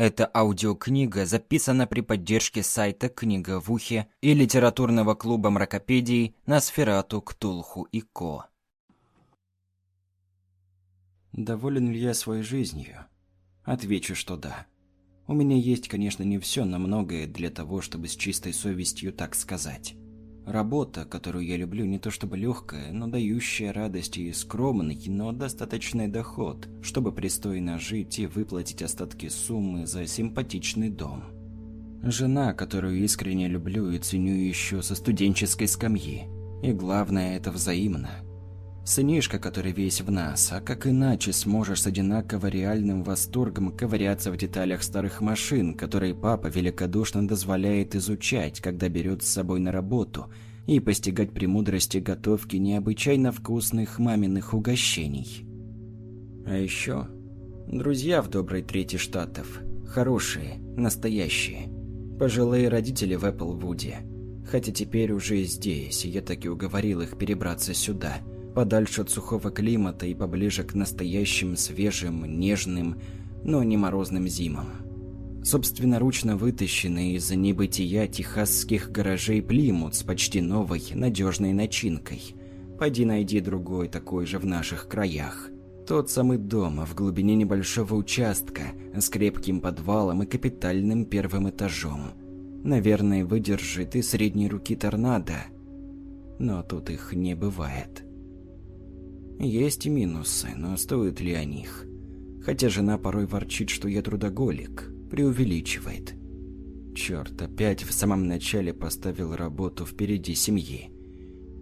Эта аудиокнига записана при поддержке сайта «Книга в ухе» и литературного клуба мракопедий «Носферату, Ктулху и Ко». Доволен ли я своей жизнью? Отвечу, что да. У меня есть, конечно, не все, но многое для того, чтобы с чистой совестью так сказать. Работа, которую я люблю, не то чтобы легкая, но дающая радость и скромный, но достаточный доход, чтобы пристойно жить и выплатить остатки суммы за симпатичный дом. Жена, которую искренне люблю и ценю еще со студенческой скамьи. И главное, это взаимно. Сынишка, который весь в нас, а как иначе сможешь с одинаково реальным восторгом ковыряться в деталях старых машин, которые папа великодушно дозволяет изучать, когда берет с собой на работу, и постигать премудрости готовки необычайно вкусных маминых угощений. А еще друзья в доброй трети штатов. Хорошие, настоящие. Пожилые родители в Эпплвуде. Хотя теперь уже здесь, я таки уговорил их перебраться сюда – подальше от сухого климата и поближе к настоящим свежим, нежным, но не морозным зимам. Собственноручно вытащенный из небытия техасских гаражей Плимут с почти новой, надежной начинкой. Пойди найди другой такой же в наших краях. Тот самый дом в глубине небольшого участка с крепким подвалом и капитальным первым этажом. Наверное, выдержит и средней руки торнадо. Но тут их не бывает. Есть и минусы, но стоят ли о них? Хотя жена порой ворчит, что я трудоголик, преувеличивает. Черт, опять в самом начале поставил работу впереди семьи.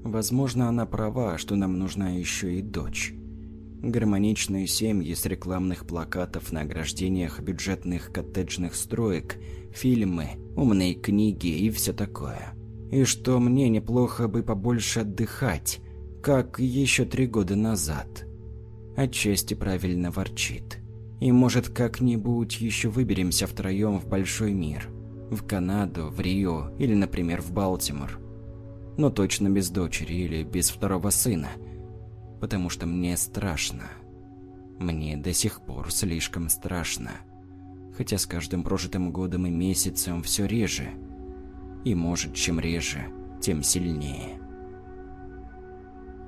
Возможно, она права, что нам нужна еще и дочь. Гармоничные семьи с рекламных плакатов на ограждениях бюджетных коттеджных строек, фильмы, умные книги и все такое. И что мне неплохо бы побольше отдыхать, как еще три года назад. Отчасти правильно ворчит. И может как-нибудь еще выберемся втроем в большой мир. В Канаду, в Рио или, например, в Балтимор. Но точно без дочери или без второго сына. Потому что мне страшно. Мне до сих пор слишком страшно. Хотя с каждым прожитым годом и месяцем все реже. И может, чем реже, тем сильнее.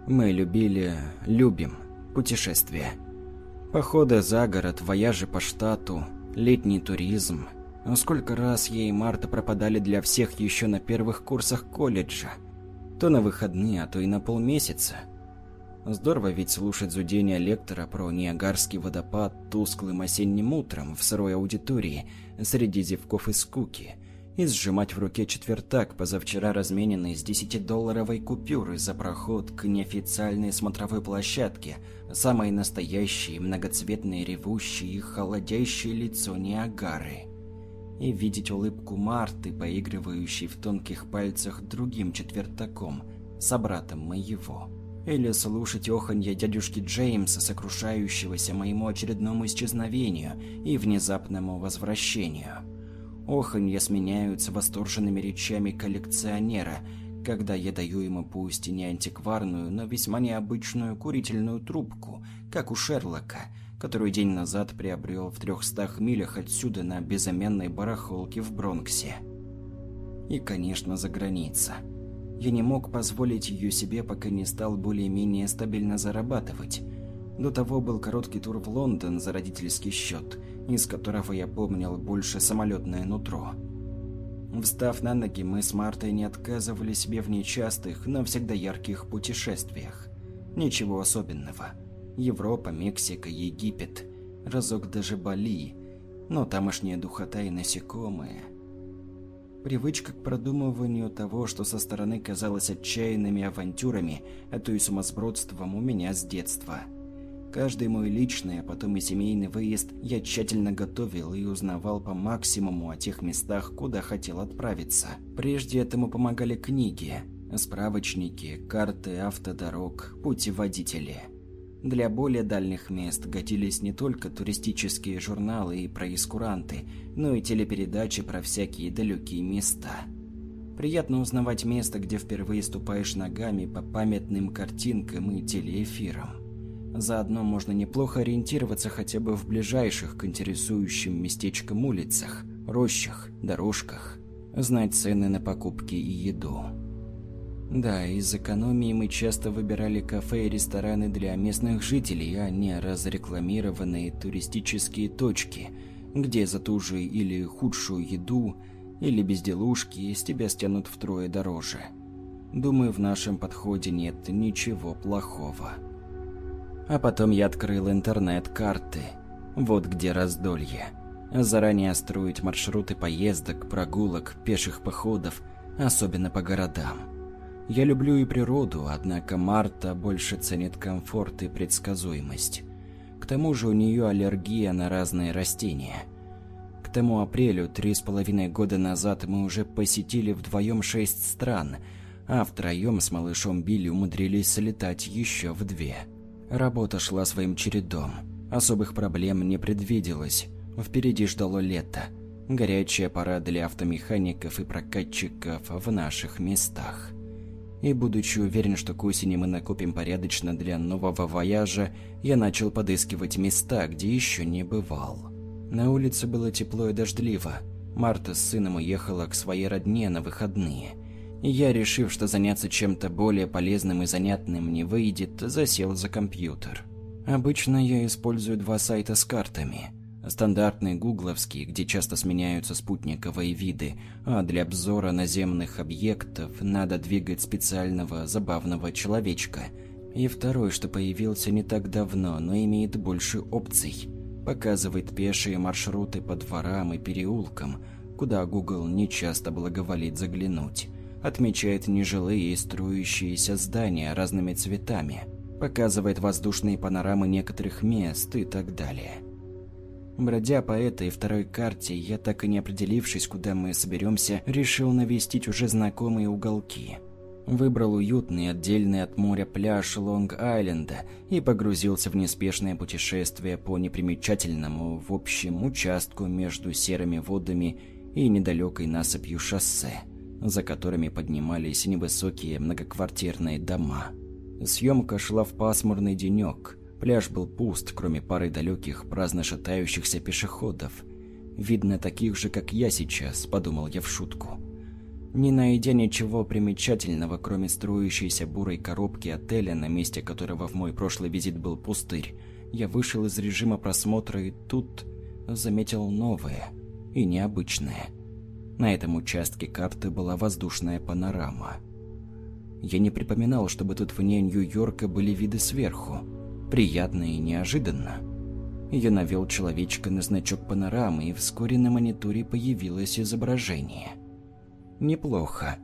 Мы любили, любим путешествия. Походы за город, вояжи по штату, летний туризм. Но сколько раз я и Марта пропадали для всех еще на первых курсах колледжа. То на выходные, а то и на полмесяца. Здорово ведь слушать зудение лектора про Ниагарский водопад тусклым осенним утром в сырой аудитории среди зевков и скуки – и сжимать в руке четвертак, позавчера размененный с 10-долларовой купюры за проход к неофициальной смотровой площадке, самой настоящей, многоцветной, ревущей и холодящей лицо Ниагары. И видеть улыбку Марты, поигрывающей в тонких пальцах другим четвертаком, собратом моего. Или слушать оханье дядюшки Джеймса, сокрушающегося моему очередному исчезновению и внезапному возвращению. Оханья сменяются восторженными речами коллекционера, когда я даю ему пусть и не антикварную, но весьма необычную курительную трубку, как у Шерлока, которую день назад приобрел в трехстах милях отсюда на безымянной барахолке в Бронксе. И, конечно, за граница. Я не мог позволить ее себе, пока не стал более-менее стабильно зарабатывать. До того был короткий тур в Лондон за родительский счет – из которого я помнил больше самолетное нутро. Встав на ноги, мы с Мартой не отказывали себе в нечастых, но всегда ярких путешествиях. Ничего особенного. Европа, Мексика, Египет, разок даже Бали, но тамошняя духота и насекомые. Привычка к продумыванию того, что со стороны казалось отчаянными авантюрами, а то и сумасбродством у меня с детства – Каждый мой личный, а потом и семейный выезд я тщательно готовил и узнавал по максимуму о тех местах, куда хотел отправиться. Прежде этому помогали книги, справочники, карты автодорог, путеводители. Для более дальних мест годились не только туристические журналы и проискуранты, но и телепередачи про всякие далекие места. Приятно узнавать место, где впервые ступаешь ногами по памятным картинкам и телеэфирам. Заодно можно неплохо ориентироваться хотя бы в ближайших к интересующим местечкам улицах, рощах, дорожках, знать цены на покупки и еду. Да, из экономии мы часто выбирали кафе и рестораны для местных жителей, а не разрекламированные туристические точки, где за ту же или худшую еду, или безделушки с тебя стянут втрое дороже. Думаю, в нашем подходе нет ничего плохого. А потом я открыл интернет-карты. Вот где раздолье. Заранее строить маршруты поездок, прогулок, пеших походов, особенно по городам. Я люблю и природу, однако Марта больше ценит комфорт и предсказуемость. К тому же у нее аллергия на разные растения. К тому апрелю, три с половиной года назад, мы уже посетили вдвоем шесть стран, а втроем с малышом Билли умудрились слетать еще в две. Работа шла своим чередом. Особых проблем не предвиделось. Впереди ждало лето. Горячая пора для автомехаников и прокатчиков в наших местах. И будучи уверен, что к осени мы накопим порядочно для нового вояжа, я начал подыскивать места, где еще не бывал. На улице было тепло и дождливо. Марта с сыном уехала к своей родне на выходные. Я, решив, что заняться чем-то более полезным и занятным не выйдет, засел за компьютер. Обычно я использую два сайта с картами. Стандартный гугловский, где часто сменяются спутниковые виды, а для обзора наземных объектов надо двигать специального забавного человечка. И второй, что появился не так давно, но имеет больше опций. Показывает пешие маршруты по дворам и переулкам, куда Google нечасто благоволит заглянуть отмечает нежилые и струящиеся здания разными цветами, показывает воздушные панорамы некоторых мест и так далее. Бродя по этой второй карте, я так и не определившись, куда мы соберемся, решил навестить уже знакомые уголки. Выбрал уютный, отдельный от моря пляж Лонг-Айленда и погрузился в неспешное путешествие по непримечательному, в общем, участку между серыми водами и недалекой насыпью шоссе за которыми поднимались невысокие многоквартирные дома. Съемка шла в пасмурный денек. Пляж был пуст, кроме пары далеких праздно шатающихся пешеходов. «Видно таких же, как я сейчас», – подумал я в шутку. Не найдя ничего примечательного, кроме струящейся бурой коробки отеля, на месте которого в мой прошлый визит был пустырь, я вышел из режима просмотра и тут заметил новое и необычное – на этом участке карты была воздушная панорама. Я не припоминал, чтобы тут вне Нью-Йорка были виды сверху. Приятно и неожиданно. Я навел человечка на значок панорамы, и вскоре на мониторе появилось изображение. Неплохо.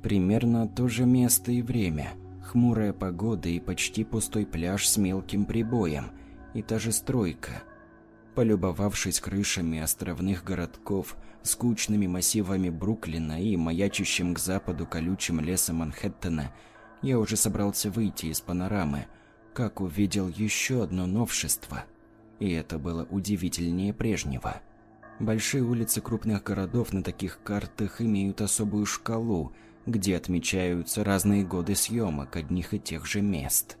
Примерно то же место и время. Хмурая погода и почти пустой пляж с мелким прибоем. И та же стройка. Полюбовавшись крышами островных городков, скучными массивами Бруклина и маячащим к западу колючим лесом Манхэттена, я уже собрался выйти из панорамы, как увидел еще одно новшество. И это было удивительнее прежнего. Большие улицы крупных городов на таких картах имеют особую шкалу, где отмечаются разные годы съемок одних и тех же мест.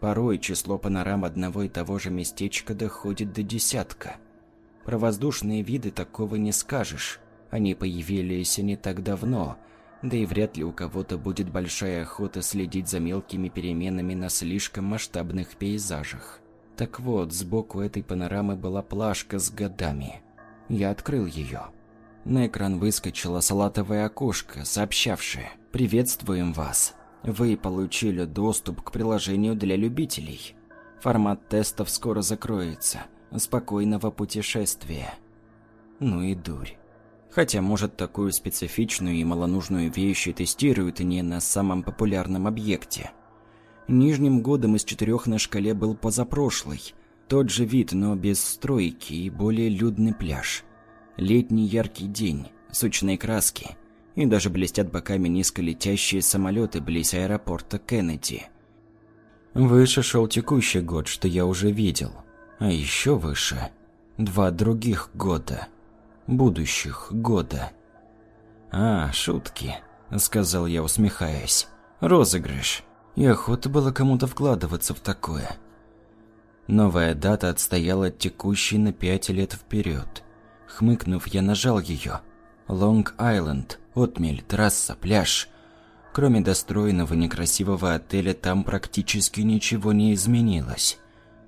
Порой число панорам одного и того же местечка доходит до десятка – про воздушные виды такого не скажешь. Они появились не так давно, да и вряд ли у кого-то будет большая охота следить за мелкими переменами на слишком масштабных пейзажах. Так вот, сбоку этой панорамы была плашка с годами. Я открыл ее. На экран выскочило салатовое окошко, сообщавшее «Приветствуем вас! Вы получили доступ к приложению для любителей. Формат тестов скоро закроется. Спокойного путешествия. Ну и дурь. Хотя, может, такую специфичную и малонужную вещь тестируют не на самом популярном объекте. Нижним годом из четырех на шкале был позапрошлый. Тот же вид, но без стройки и более людный пляж. Летний яркий день, сочные краски. И даже блестят боками низколетящие самолеты близ аэропорта Кеннеди. Выше шел текущий год, что я уже видел – а еще выше два других года. Будущих года. «А, шутки», — сказал я, усмехаясь. «Розыгрыш. И охота было кому-то вкладываться в такое». Новая дата отстояла от текущей на пять лет вперед. Хмыкнув, я нажал ее. Лонг-Айленд, отмель, трасса, пляж. Кроме достроенного некрасивого отеля, там практически ничего не изменилось.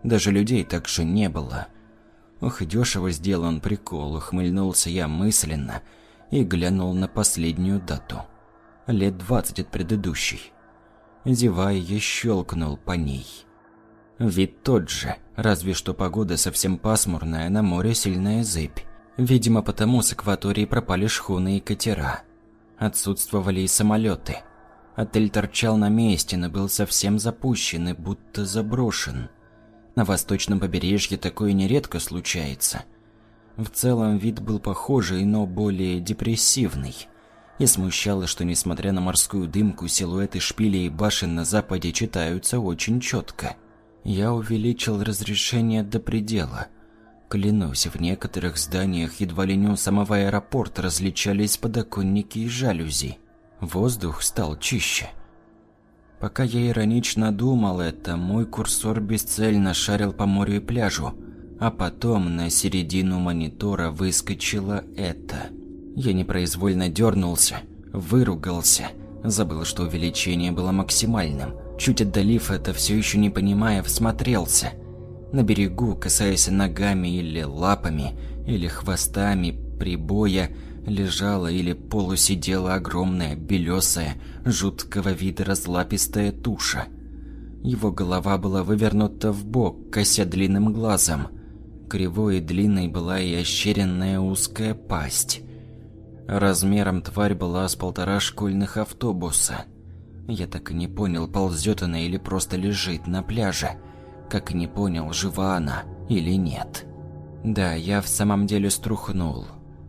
Даже людей так же не было. Ох, дешево сделан прикол, ухмыльнулся я мысленно и глянул на последнюю дату. Лет двадцать от предыдущей. Зевая, я щелкнул по ней. Вид тот же, разве что погода совсем пасмурная, на море сильная зыбь. Видимо, потому с акватории пропали шхуны и катера. Отсутствовали и самолеты. Отель торчал на месте, но был совсем запущен и будто заброшен. На восточном побережье такое нередко случается. В целом вид был похожий, но более депрессивный. И смущало, что несмотря на морскую дымку, силуэты шпилей и башен на западе читаются очень четко. Я увеличил разрешение до предела – Клянусь, в некоторых зданиях едва ли не у самого аэропорта различались подоконники и жалюзи. Воздух стал чище. Пока я иронично думал это, мой курсор бесцельно шарил по морю и пляжу, а потом на середину монитора выскочило это. Я непроизвольно дернулся, выругался, забыл, что увеличение было максимальным. Чуть отдалив это, все еще не понимая, всмотрелся – на берегу, касаясь ногами или лапами, или хвостами прибоя, лежала или полусидела огромная, белесая, жуткого вида разлапистая туша. Его голова была вывернута в бок, кося длинным глазом. Кривой и длинной была и ощеренная узкая пасть. Размером тварь была с полтора школьных автобуса. Я так и не понял, ползет она или просто лежит на пляже как и не понял, жива она или нет. Да, я в самом деле струхнул.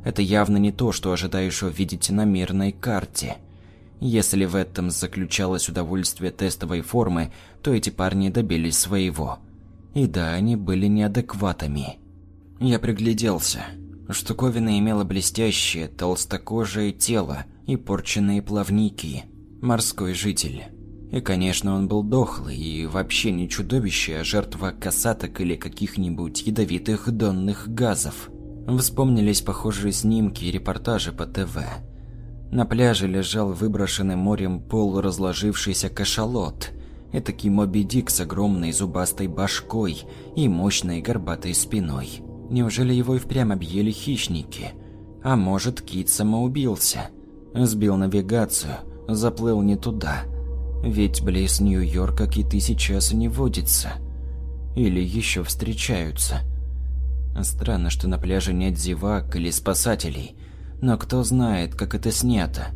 Это явно не то, что ожидаешь увидеть на мирной карте. Если в этом заключалось удовольствие тестовой формы, то эти парни добились своего. И да, они были неадекватами. Я пригляделся. Штуковина имела блестящее, толстокожее тело и порченные плавники. Морской житель. И, конечно, он был дохлый и вообще не чудовище, а жертва касаток или каких-нибудь ядовитых донных газов. Вспомнились похожие снимки и репортажи по ТВ. На пляже лежал выброшенный морем полуразложившийся кашалот. Этакий Моби Дик с огромной зубастой башкой и мощной горбатой спиной. Неужели его и впрямь объели хищники? А может, кит самоубился? Сбил навигацию, заплыл не туда – ведь близ Нью-Йорка киты сейчас не водятся. Или еще встречаются. Странно, что на пляже нет зевак или спасателей. Но кто знает, как это снято.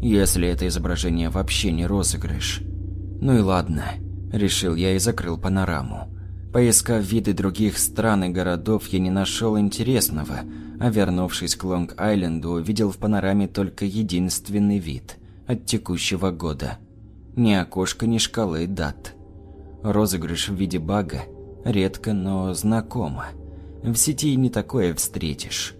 Если это изображение вообще не розыгрыш. Ну и ладно. Решил я и закрыл панораму. Поискав виды других стран и городов, я не нашел интересного, а вернувшись к Лонг-Айленду, увидел в панораме только единственный вид от текущего года – ни окошка, ни шкалы дат. Розыгрыш в виде бага редко, но знакомо. В сети не такое встретишь.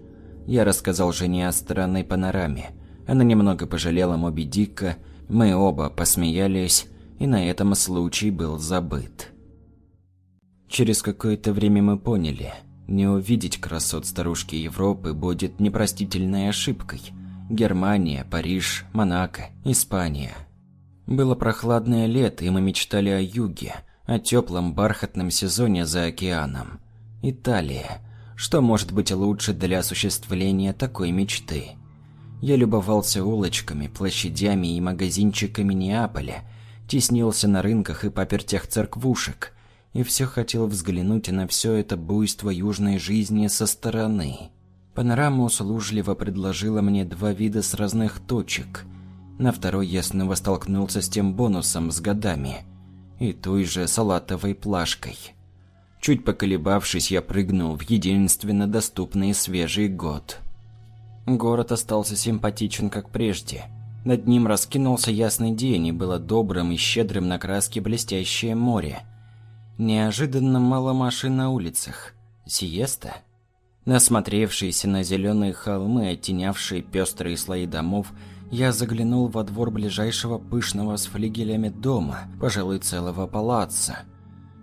Я рассказал жене о странной панораме. Она немного пожалела Моби Дика, мы оба посмеялись, и на этом случай был забыт. Через какое-то время мы поняли, не увидеть красот старушки Европы будет непростительной ошибкой. Германия, Париж, Монако, Испания – было прохладное лето, и мы мечтали о юге, о теплом бархатном сезоне за океаном. Италия. Что может быть лучше для осуществления такой мечты? Я любовался улочками, площадями и магазинчиками Неаполя, теснился на рынках и папертях церквушек, и все хотел взглянуть на все это буйство южной жизни со стороны. Панорама услужливо предложила мне два вида с разных точек – на второй я снова столкнулся с тем бонусом с годами и той же салатовой плашкой. Чуть поколебавшись, я прыгнул в единственно доступный свежий год. Город остался симпатичен, как прежде. Над ним раскинулся ясный день, и было добрым и щедрым на краски блестящее море. Неожиданно мало машин на улицах. Сиеста? Насмотревшиеся на зеленые холмы, оттенявшие пестрые слои домов, я заглянул во двор ближайшего пышного с флигелями дома, пожалуй, целого палаца.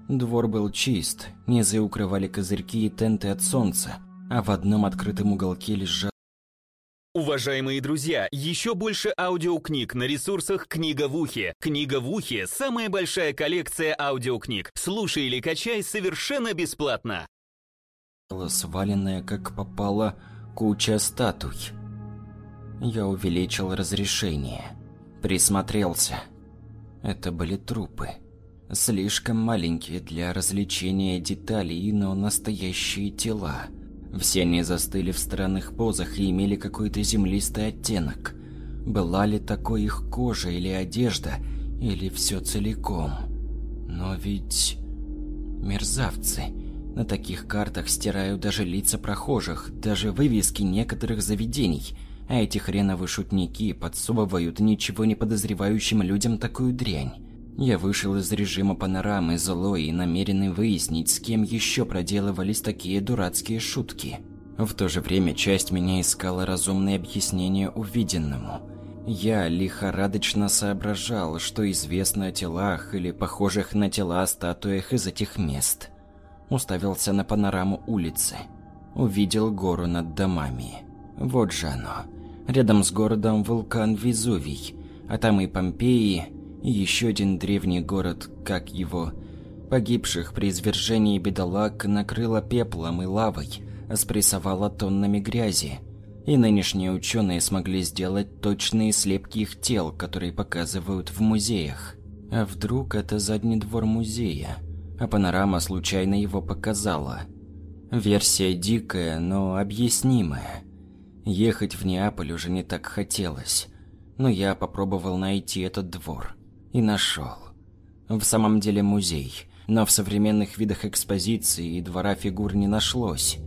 Двор был чист, низы укрывали козырьки и тенты от солнца, а в одном открытом уголке лежал Уважаемые друзья, еще больше аудиокниг на ресурсах «Книга в ухе». «Книга в ухе» — самая большая коллекция аудиокниг. Слушай или качай совершенно бесплатно. сваленная, как попало, куча статуй. Я увеличил разрешение. Присмотрелся. Это были трупы. Слишком маленькие для развлечения деталей, но настоящие тела – все они застыли в странных позах и имели какой-то землистый оттенок. Была ли такой их кожа или одежда, или все целиком? Но ведь... Мерзавцы. На таких картах стирают даже лица прохожих, даже вывески некоторых заведений. А эти хреновые шутники подсовывают ничего не подозревающим людям такую дрянь. Я вышел из режима панорамы злой и намеренный выяснить, с кем еще проделывались такие дурацкие шутки. В то же время часть меня искала разумные объяснения увиденному. Я лихорадочно соображал, что известно о телах или похожих на тела статуях из этих мест. Уставился на панораму улицы. Увидел гору над домами. Вот же оно. Рядом с городом вулкан Везувий, а там и Помпеи, и еще один древний город, как его, погибших при извержении бедолаг накрыло пеплом и лавой, спрессовало тоннами грязи. И нынешние ученые смогли сделать точные слепки их тел, которые показывают в музеях. А вдруг это задний двор музея? А панорама случайно его показала. Версия дикая, но объяснимая. Ехать в Неаполь уже не так хотелось. Но я попробовал найти этот двор. И нашел. В самом деле музей, но в современных видах экспозиции и двора фигур не нашлось.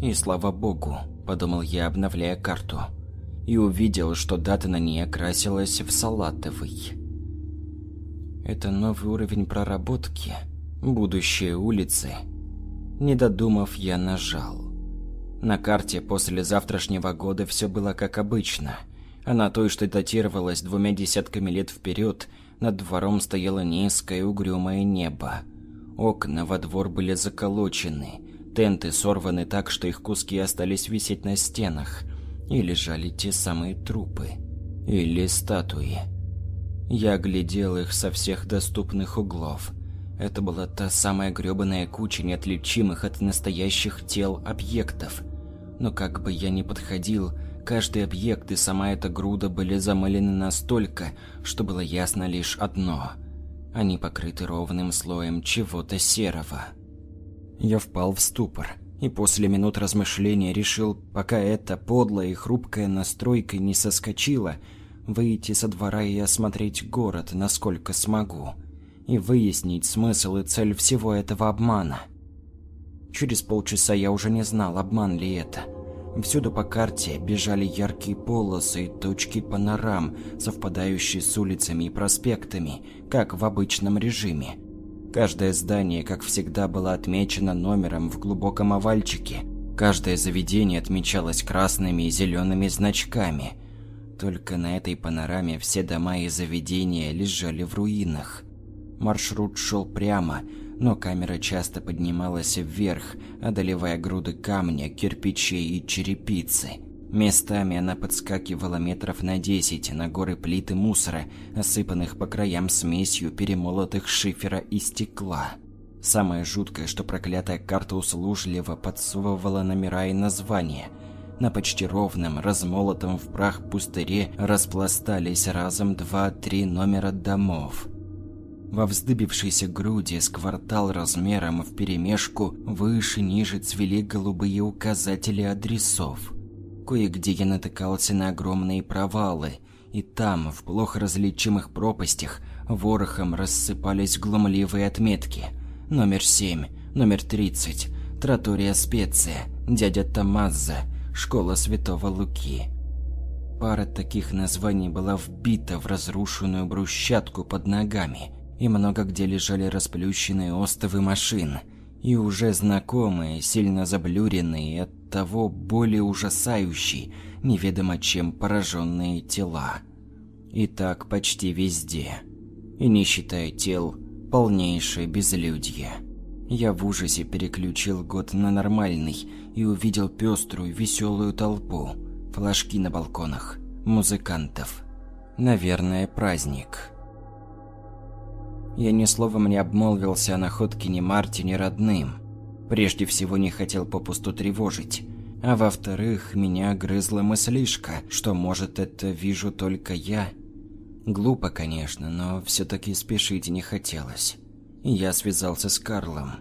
И слава богу, подумал я, обновляя карту. И увидел, что дата на ней окрасилась в салатовый. Это новый уровень проработки. Будущее улицы. Не додумав, я нажал. На карте после завтрашнего года все было как обычно. А на той, что датировалась двумя десятками лет вперед, над двором стояло низкое угрюмое небо. Окна во двор были заколочены, тенты сорваны так, что их куски остались висеть на стенах, и лежали те самые трупы. Или статуи. Я глядел их со всех доступных углов. Это была та самая грёбаная куча неотличимых от настоящих тел объектов. Но как бы я ни подходил, Каждый объект и сама эта груда были замылены настолько, что было ясно лишь одно. Они покрыты ровным слоем чего-то серого. Я впал в ступор и после минут размышления решил, пока эта подлая и хрупкая настройка не соскочила, выйти со двора и осмотреть город, насколько смогу, и выяснить смысл и цель всего этого обмана. Через полчаса я уже не знал, обман ли это – Всюду по карте бежали яркие полосы и точки панорам, совпадающие с улицами и проспектами, как в обычном режиме. Каждое здание, как всегда, было отмечено номером в глубоком овальчике. Каждое заведение отмечалось красными и зелеными значками. Только на этой панораме все дома и заведения лежали в руинах. Маршрут шел прямо, но камера часто поднималась вверх, одолевая груды камня, кирпичей и черепицы. Местами она подскакивала метров на десять на горы плиты мусора, осыпанных по краям смесью перемолотых шифера и стекла. Самое жуткое, что проклятая карта услужливо подсовывала номера и названия. На почти ровном, размолотом в прах пустыре распластались разом два-три номера домов – во вздыбившейся груди с квартал размером вперемешку выше-ниже цвели голубые указатели адресов. Кое-где я натыкался на огромные провалы, и там, в плохо различимых пропастях, ворохом рассыпались глумливые отметки. Номер 7, номер 30, Тратория Специя, дядя Томазо, школа Святого Луки. Пара таких названий была вбита в разрушенную брусчатку под ногами – и много где лежали расплющенные остовы машин, и уже знакомые, сильно заблюренные и оттого более ужасающие, неведомо чем пораженные тела. И так почти везде. И не считая тел, Полнейшее безлюдье. Я в ужасе переключил год на нормальный и увидел пеструю, веселую толпу, флажки на балконах, музыкантов. Наверное, праздник. Я ни словом не обмолвился о находке ни Марте, ни родным. Прежде всего не хотел попусту тревожить. А во-вторых, меня грызла мыслишка, что, может, это вижу только я. Глупо, конечно, но все-таки спешить не хотелось. И я связался с Карлом.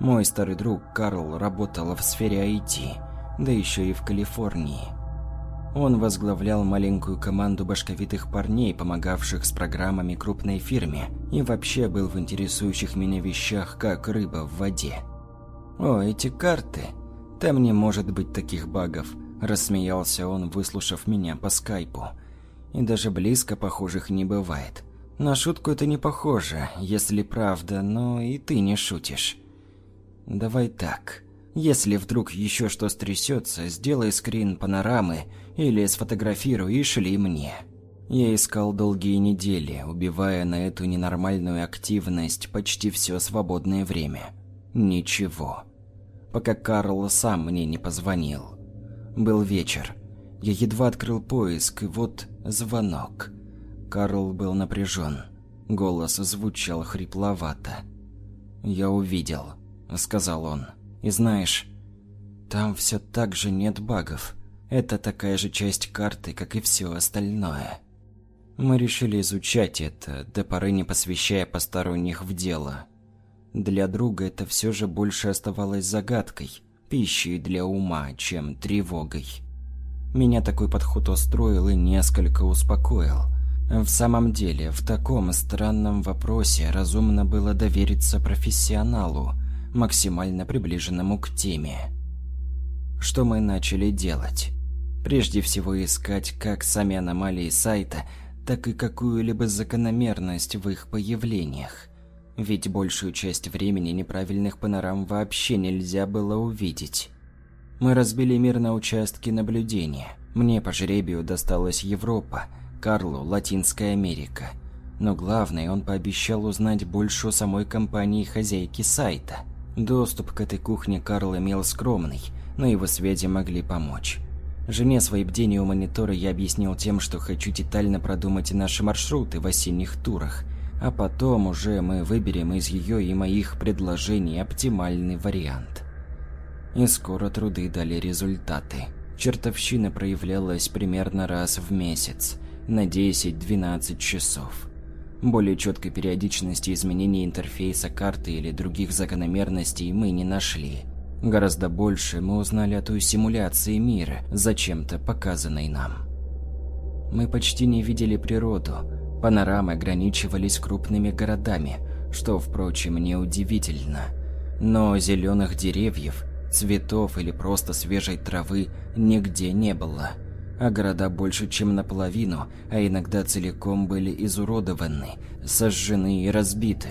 Мой старый друг Карл работал в сфере IT, да еще и в Калифорнии. Он возглавлял маленькую команду башковитых парней, помогавших с программами крупной фирме, и вообще был в интересующих меня вещах, как рыба в воде. «О, эти карты! Там не может быть таких багов», – рассмеялся он, выслушав меня по скайпу. «И даже близко похожих не бывает. На шутку это не похоже, если правда, но и ты не шутишь. Давай так». Если вдруг еще что стрясется, сделай скрин панорамы или сфотографируй и шли мне. Я искал долгие недели, убивая на эту ненормальную активность почти все свободное время. Ничего. Пока Карл сам мне не позвонил. Был вечер. Я едва открыл поиск, и вот звонок. Карл был напряжен. Голос звучал хрипловато. «Я увидел», — сказал он. И знаешь, там все так же нет багов. Это такая же часть карты, как и все остальное. Мы решили изучать это, до поры не посвящая посторонних в дело. Для друга это все же больше оставалось загадкой, пищей для ума, чем тревогой. Меня такой подход устроил и несколько успокоил. В самом деле, в таком странном вопросе разумно было довериться профессионалу, максимально приближенному к теме. Что мы начали делать? Прежде всего искать как сами аномалии сайта, так и какую-либо закономерность в их появлениях. Ведь большую часть времени неправильных панорам вообще нельзя было увидеть. Мы разбили мир на участки наблюдения. Мне по жребию досталась Европа, Карлу – Латинская Америка. Но главное, он пообещал узнать больше о самой компании хозяйки сайта – Доступ к этой кухне Карл имел скромный, но его связи могли помочь. Жене свои бдения у монитора я объяснил тем, что хочу детально продумать наши маршруты в осенних турах, а потом уже мы выберем из ее и моих предложений оптимальный вариант. И скоро труды дали результаты. Чертовщина проявлялась примерно раз в месяц, на 10-12 часов. Более четкой периодичности изменения интерфейса карты или других закономерностей мы не нашли. Гораздо больше мы узнали о той симуляции мира, зачем-то показанной нам. Мы почти не видели природу. Панорамы ограничивались крупными городами, что, впрочем, неудивительно. Но зеленых деревьев, цветов или просто свежей травы нигде не было – а города больше чем наполовину, а иногда целиком были изуродованы, сожжены и разбиты.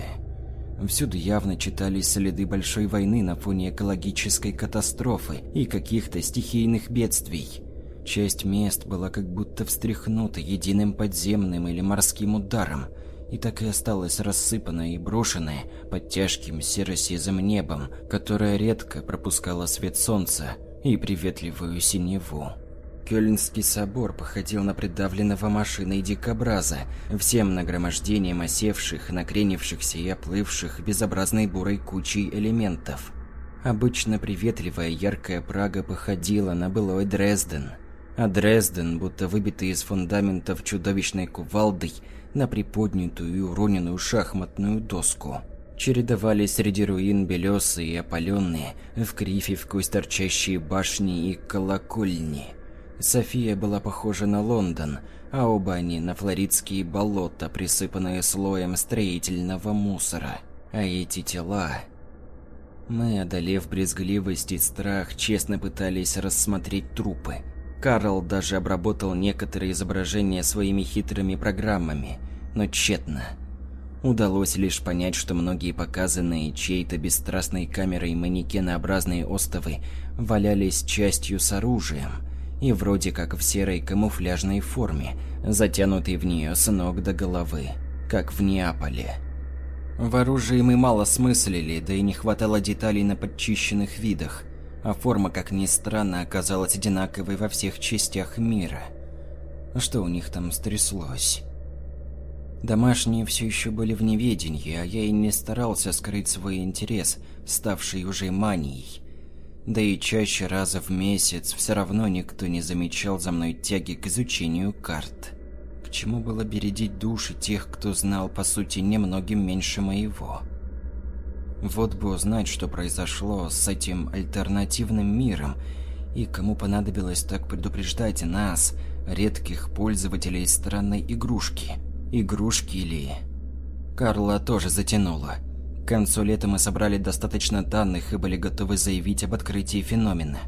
Всюду явно читались следы большой войны на фоне экологической катастрофы и каких-то стихийных бедствий. Часть мест была как будто встряхнута единым подземным или морским ударом, и так и осталась рассыпанная и брошенная под тяжким серо-сизым небом, которое редко пропускало свет солнца и приветливую синеву. Кёльнский собор походил на придавленного машиной дикобраза, всем нагромождением осевших, накренившихся и оплывших безобразной бурой кучей элементов. Обычно приветливая яркая Прага походила на былой Дрезден, а Дрезден, будто выбитый из фундаментов чудовищной кувалдой, на приподнятую и уроненную шахматную доску. Чередовались среди руин белесые и опаленные, в крифе в торчащие башни и колокольни – София была похожа на Лондон, а оба они на флоридские болота, присыпанные слоем строительного мусора. А эти тела... Мы, одолев брезгливость и страх, честно пытались рассмотреть трупы. Карл даже обработал некоторые изображения своими хитрыми программами, но тщетно. Удалось лишь понять, что многие показанные чьей-то бесстрастной камерой манекенообразные остовы валялись частью с оружием – и вроде как в серой камуфляжной форме, затянутой в нее с ног до головы, как в Неаполе. В оружии мы мало смыслили, да и не хватало деталей на подчищенных видах, а форма, как ни странно, оказалась одинаковой во всех частях мира. Что у них там стряслось? Домашние все еще были в неведении, а я и не старался скрыть свой интерес, ставший уже манией. Да и чаще раза в месяц все равно никто не замечал за мной тяги к изучению карт. К чему было бередить души тех, кто знал, по сути, немногим меньше моего? Вот бы узнать, что произошло с этим альтернативным миром, и кому понадобилось так предупреждать нас, редких пользователей странной игрушки – Игрушки ли? Карла тоже затянула. Концу лета мы собрали достаточно данных и были готовы заявить об открытии феномена.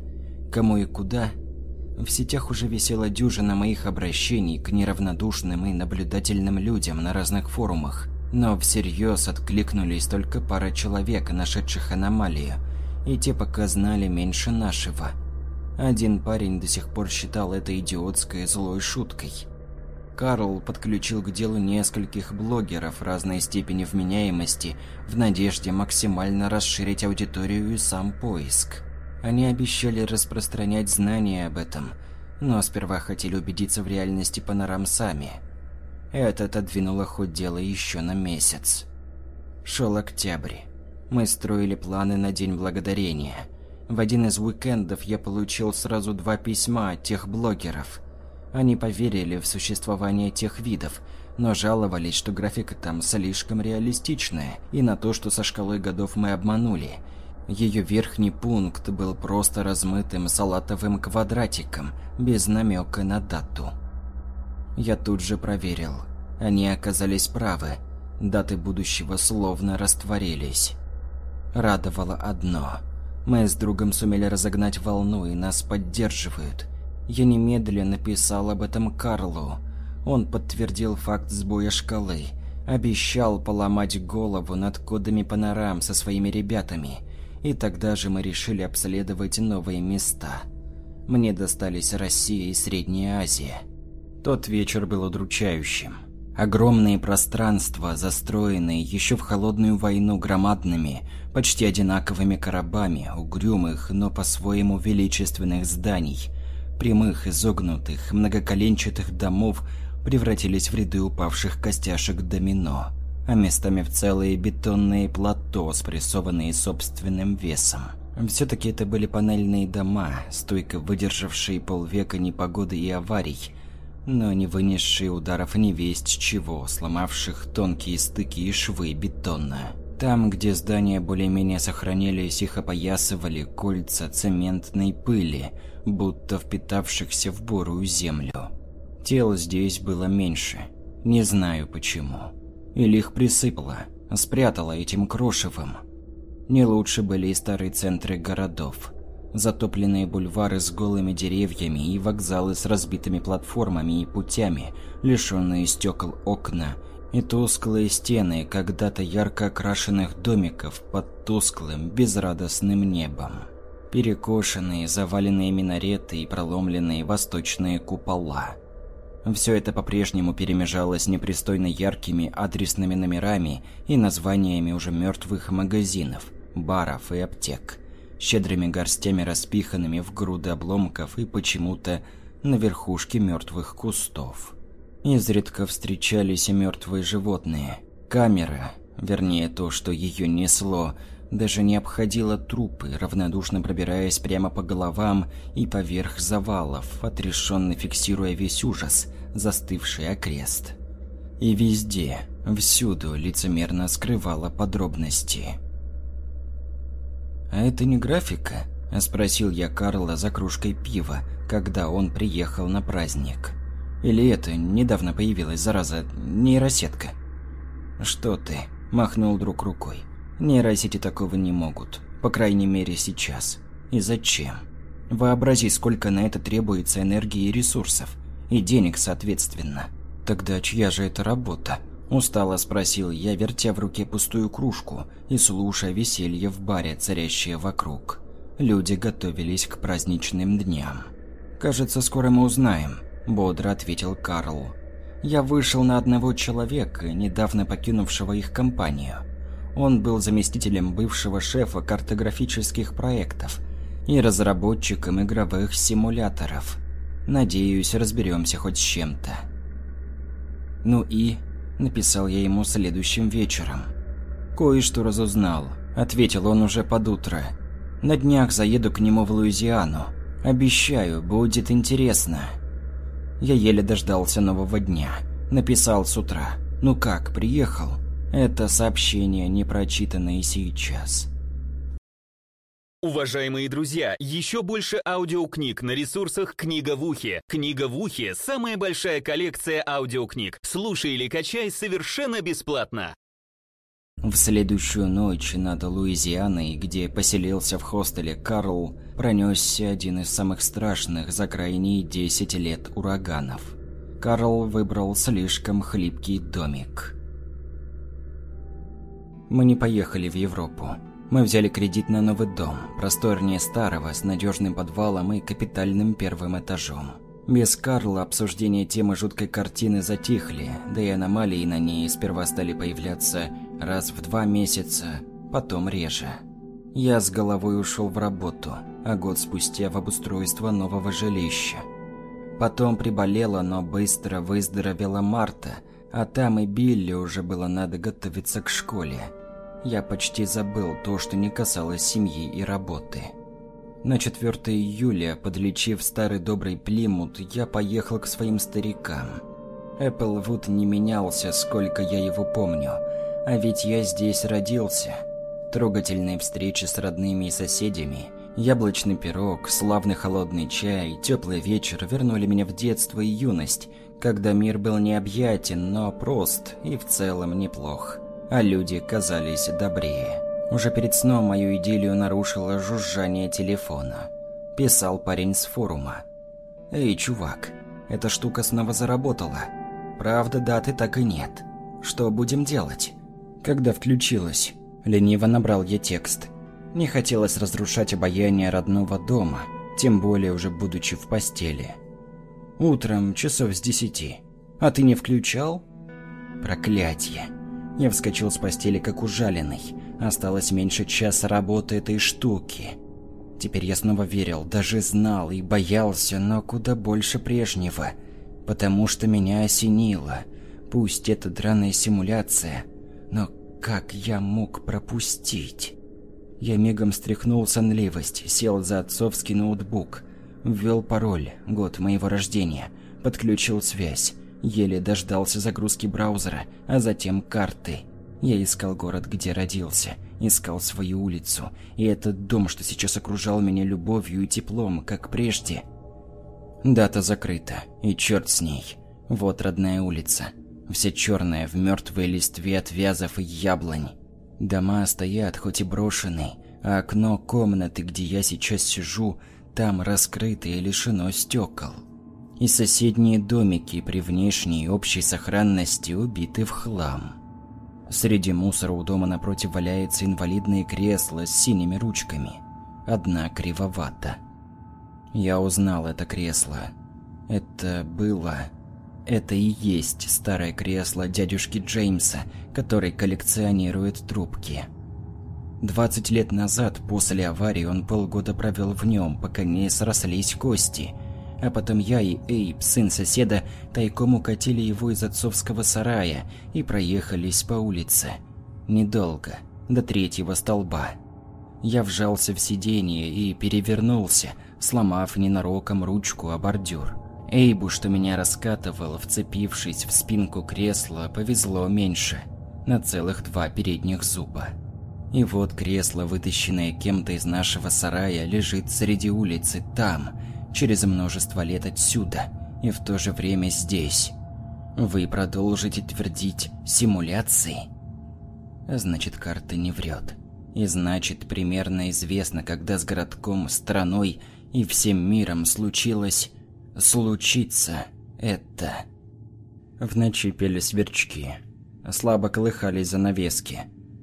Кому и куда? В сетях уже висела дюжина моих обращений к неравнодушным и наблюдательным людям на разных форумах. Но всерьез откликнулись только пара человек, нашедших аномалию, и те пока знали меньше нашего. Один парень до сих пор считал это идиотской злой шуткой – Карл подключил к делу нескольких блогеров разной степени вменяемости в надежде максимально расширить аудиторию и сам поиск. Они обещали распространять знания об этом, но сперва хотели убедиться в реальности панорам сами. Это отодвинуло ход дела еще на месяц. Шел октябрь. Мы строили планы на День Благодарения. В один из уикендов я получил сразу два письма от тех блогеров – они поверили в существование тех видов, но жаловались, что графика там слишком реалистичная, и на то, что со шкалой годов мы обманули. Ее верхний пункт был просто размытым салатовым квадратиком, без намека на дату. Я тут же проверил. Они оказались правы. Даты будущего словно растворились. Радовало одно. Мы с другом сумели разогнать волну, и нас поддерживают. Я немедленно написал об этом Карлу. Он подтвердил факт сбоя шкалы, обещал поломать голову над кодами панорам со своими ребятами, и тогда же мы решили обследовать новые места. Мне достались Россия и Средняя Азия. Тот вечер был удручающим. Огромные пространства, застроенные еще в холодную войну громадными, почти одинаковыми коробами, угрюмых, но по-своему величественных зданий – прямых, изогнутых, многоколенчатых домов превратились в ряды упавших костяшек домино, а местами в целые бетонные плато, спрессованные собственным весом. Все-таки это были панельные дома, стойко выдержавшие полвека непогоды и аварий, но не вынесшие ударов невесть чего, сломавших тонкие стыки и швы бетона. Там, где здания более-менее сохранились, их опоясывали кольца цементной пыли, будто впитавшихся в бурую землю. Тел здесь было меньше. Не знаю почему. Или их присыпало, спрятало этим крошевом. Не лучше были и старые центры городов. Затопленные бульвары с голыми деревьями и вокзалы с разбитыми платформами и путями, лишенные стекол окна – и тусклые стены когда-то ярко окрашенных домиков под тусклым, безрадостным небом. Перекошенные, заваленные минареты и проломленные восточные купола. Все это по-прежнему перемежалось непристойно яркими адресными номерами и названиями уже мертвых магазинов, баров и аптек, щедрыми горстями распиханными в груды обломков и почему-то на верхушке мертвых кустов. Изредка встречались и мертвые животные. Камера, вернее то, что ее несло, даже не обходила трупы, равнодушно пробираясь прямо по головам и поверх завалов, отрешенно фиксируя весь ужас, застывший окрест. И везде, всюду лицемерно скрывала подробности. «А это не графика?» – спросил я Карла за кружкой пива, когда он приехал на праздник. Или это недавно появилась, зараза, нейросетка? Что ты? Махнул друг рукой. Нейросети такого не могут. По крайней мере сейчас. И зачем? Вообрази, сколько на это требуется энергии и ресурсов. И денег, соответственно. Тогда чья же это работа? Устало спросил я, вертя в руке пустую кружку и слушая веселье в баре, царящее вокруг. Люди готовились к праздничным дням. «Кажется, скоро мы узнаем», – бодро ответил Карл. «Я вышел на одного человека, недавно покинувшего их компанию. Он был заместителем бывшего шефа картографических проектов и разработчиком игровых симуляторов. Надеюсь, разберемся хоть с чем-то. Ну и написал я ему следующим вечером. Кое-что разузнал, ответил он уже под утро. На днях заеду к нему в Луизиану. Обещаю, будет интересно. Я еле дождался нового дня. Написал с утра. Ну как, приехал? Это сообщение не прочитано и сейчас. Уважаемые друзья, еще больше аудиокниг на ресурсах «Книга в ухе». «Книга в ухе» — самая большая коллекция аудиокниг. Слушай или качай совершенно бесплатно. В следующую ночь над Луизианой, где поселился в хостеле Карл, пронесся один из самых страшных за крайние 10 лет ураганов. Карл выбрал слишком хлипкий домик. Мы не поехали в Европу. Мы взяли кредит на новый дом, просторнее старого, с надежным подвалом и капитальным первым этажом. Без Карла обсуждение темы жуткой картины затихли, да и аномалии на ней сперва стали появляться раз в два месяца, потом реже. Я с головой ушел в работу, а год спустя в обустройство нового жилища. Потом приболела, но быстро выздоровела Марта, а там и Билли уже было надо готовиться к школе. Я почти забыл то, что не касалось семьи и работы. На 4 июля, подлечив старый добрый Плимут, я поехал к своим старикам. Эпплвуд не менялся, сколько я его помню, а ведь я здесь родился. Трогательные встречи с родными и соседями, яблочный пирог, славный холодный чай, теплый вечер вернули меня в детство и юность, когда мир был необъятен, но прост и в целом неплох, а люди казались добрее. Уже перед сном мою идиллию нарушило жужжание телефона. Писал парень с форума. «Эй, чувак, эта штука снова заработала. Правда, даты так и нет. Что будем делать?» Когда включилась, лениво набрал я текст. Не хотелось разрушать обаяние родного дома, тем более уже будучи в постели. Утром, часов с десяти. А ты не включал? Проклятье. Я вскочил с постели как ужаленный. Осталось меньше часа работы этой штуки. Теперь я снова верил, даже знал и боялся, но куда больше прежнего. Потому что меня осенило. Пусть это драная симуляция, но как я мог пропустить? Я мигом стряхнул сонливость, сел за отцовский ноутбук, ввел пароль, год моего рождения, подключил связь, еле дождался загрузки браузера, а затем карты – я искал город, где родился, искал свою улицу, и этот дом, что сейчас окружал меня любовью и теплом, как прежде. Дата закрыта, и черт с ней. Вот родная улица. Вся черная, в мертвой листве от вязов и яблонь. Дома стоят, хоть и брошенные, а окно комнаты, где я сейчас сижу, там раскрыто и лишено стекол. И соседние домики при внешней общей сохранности убиты в хлам. Среди мусора у дома напротив валяется инвалидное кресло с синими ручками. Одна кривовата. Я узнал это кресло. Это было... Это и есть старое кресло дядюшки Джеймса, который коллекционирует трубки. 20 лет назад, после аварии, он полгода провел в нем, пока не срослись кости – а потом я и Эйб, сын соседа, тайком укатили его из отцовского сарая и проехались по улице. Недолго, до третьего столба. Я вжался в сиденье и перевернулся, сломав ненароком ручку о бордюр. Эйбу, что меня раскатывал, вцепившись в спинку кресла, повезло меньше. На целых два передних зуба. И вот кресло, вытащенное кем-то из нашего сарая, лежит среди улицы там, через множество лет отсюда и в то же время здесь. Вы продолжите твердить симуляции? Значит, карта не врет. И значит, примерно известно, когда с городком, страной и всем миром случилось... случится это. В ночи пели сверчки. Слабо колыхались занавески.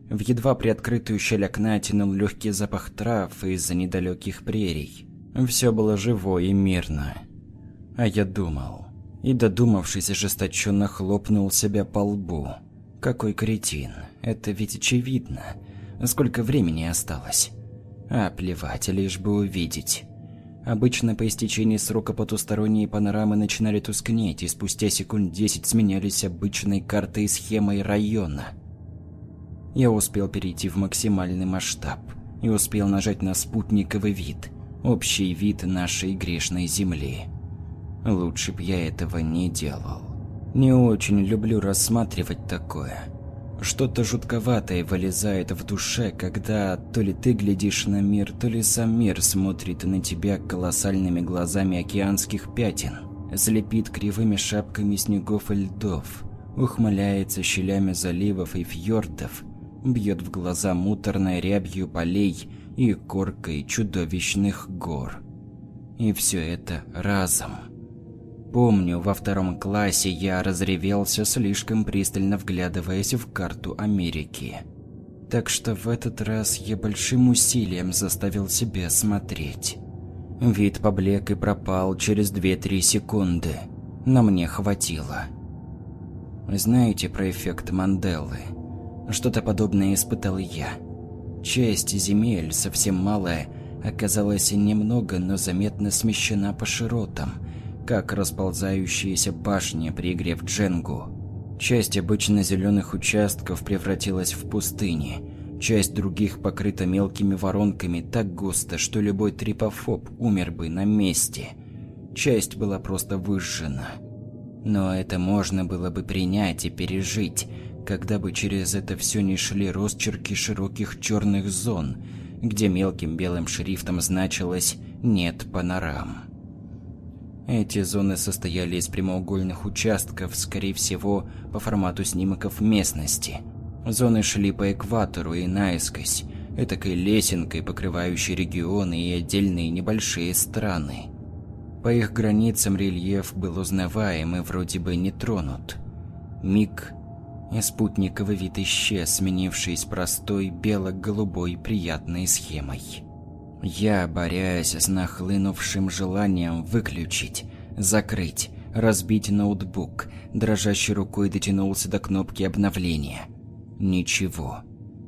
В едва приоткрытую щель окна тянул легкий запах трав из-за недалеких прерий. Все было живо и мирно. А я думал. И додумавшись, ожесточенно хлопнул себя по лбу. Какой кретин. Это ведь очевидно. Сколько времени осталось? А плевать, лишь бы увидеть. Обычно по истечении срока потусторонние панорамы начинали тускнеть, и спустя секунд 10 сменялись обычной картой и схемой района. Я успел перейти в максимальный масштаб и успел нажать на спутниковый вид, общий вид нашей грешной Земли. Лучше б я этого не делал. Не очень люблю рассматривать такое. Что-то жутковатое вылезает в душе, когда то ли ты глядишь на мир, то ли сам мир смотрит на тебя колоссальными глазами океанских пятен, слепит кривыми шапками снегов и льдов, ухмыляется щелями заливов и фьордов, бьет в глаза муторной рябью полей и коркой чудовищных гор. И все это разом – Помню, во втором классе я разревелся, слишком пристально вглядываясь в карту Америки. Так что в этот раз я большим усилием заставил себя смотреть. Вид поблек и пропал через 2-3 секунды, но мне хватило. Знаете про эффект Манделы? Что-то подобное испытал я. Часть земель, совсем малая, оказалась немного, но заметно смещена по широтам – как расползающиеся башни при игре в дженгу. Часть обычно зеленых участков превратилась в пустыни, часть других покрыта мелкими воронками так густо, что любой трипофоб умер бы на месте. Часть была просто выжжена. Но это можно было бы принять и пережить, когда бы через это все не шли росчерки широких черных зон, где мелким белым шрифтом значилось «нет панорам». Эти зоны состояли из прямоугольных участков, скорее всего, по формату снимков местности. Зоны шли по экватору и наискось, этакой лесенкой, покрывающей регионы и отдельные небольшие страны. По их границам рельеф был узнаваем и вроде бы не тронут. Миг, и спутниковый вид исчез, сменившись простой бело-голубой приятной схемой. Я, борясь с нахлынувшим желанием выключить, закрыть, разбить ноутбук, дрожащей рукой дотянулся до кнопки обновления. Ничего.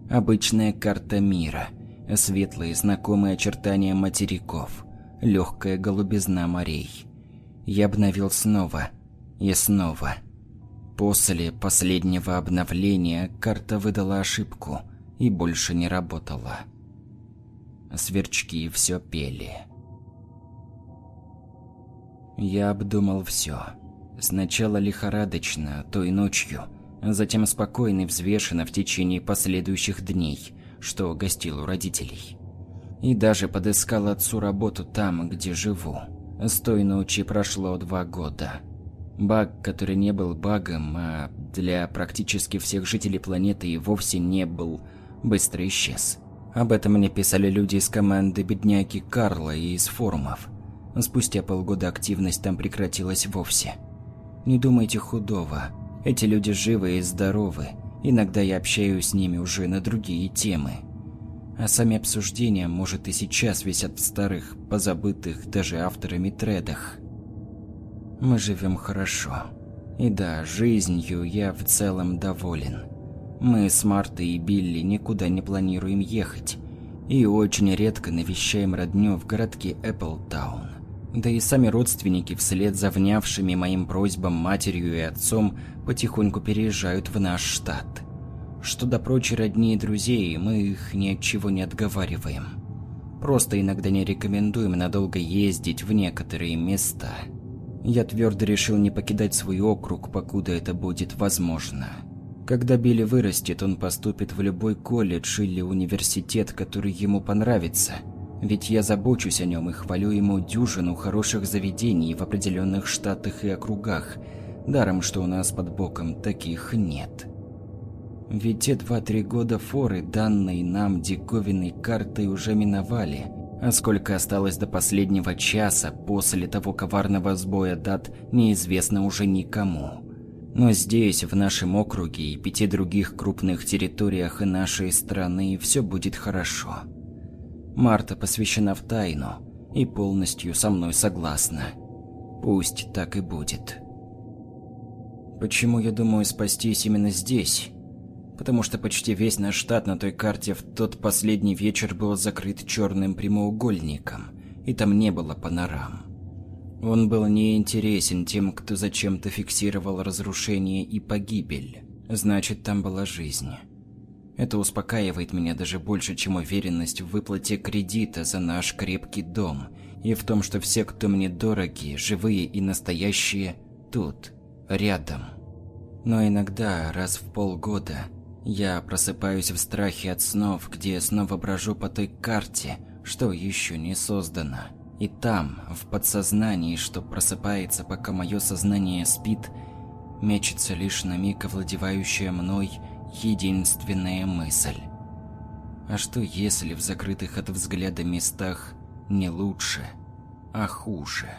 Обычная карта мира, светлые знакомые очертания материков, легкая голубизна морей. Я обновил снова и снова. После последнего обновления карта выдала ошибку и больше не работала сверчки все пели. Я обдумал все. Сначала лихорадочно, той ночью, затем спокойно и взвешенно в течение последующих дней, что гостил у родителей. И даже подыскал отцу работу там, где живу. С той ночи прошло два года. Баг, который не был багом, а для практически всех жителей планеты и вовсе не был, быстро исчез. Об этом мне писали люди из команды бедняки Карла и из форумов. Спустя полгода активность там прекратилась вовсе. Не думайте худого. Эти люди живы и здоровы. Иногда я общаюсь с ними уже на другие темы. А сами обсуждения, может, и сейчас висят в старых, позабытых даже авторами тредах. Мы живем хорошо. И да, жизнью я в целом доволен. Мы с Мартой и Билли никуда не планируем ехать. И очень редко навещаем родню в городке Эпплтаун. Да и сами родственники вслед за внявшими моим просьбам матерью и отцом потихоньку переезжают в наш штат. Что до прочей родни и друзей, мы их ни от чего не отговариваем. Просто иногда не рекомендуем надолго ездить в некоторые места. Я твердо решил не покидать свой округ, покуда это будет возможно. Когда Билли вырастет, он поступит в любой колледж или университет, который ему понравится. Ведь я забочусь о нем и хвалю ему дюжину хороших заведений в определенных штатах и округах, даром что у нас под боком таких нет. Ведь те два-три года форы, данные нам диковинной картой, уже миновали, а сколько осталось до последнего часа после того коварного сбоя дат, неизвестно уже никому. Но здесь, в нашем округе и пяти других крупных территориях нашей страны все будет хорошо. Марта посвящена в тайну и полностью со мной согласна. Пусть так и будет. Почему я думаю спастись именно здесь? потому что почти весь наш штат на той карте в тот последний вечер был закрыт черным прямоугольником, и там не было панорам. Он был неинтересен тем, кто зачем-то фиксировал разрушение и погибель. Значит, там была жизнь. Это успокаивает меня даже больше, чем уверенность в выплате кредита за наш крепкий дом и в том, что все, кто мне дороги, живые и настоящие, тут, рядом. Но иногда, раз в полгода, я просыпаюсь в страхе от снов, где снова брожу по той карте, что еще не создано. И там, в подсознании, что просыпается, пока мое сознание спит, мечется лишь на миг овладевающая мной единственная мысль. А что если в закрытых от взгляда местах не лучше, а хуже?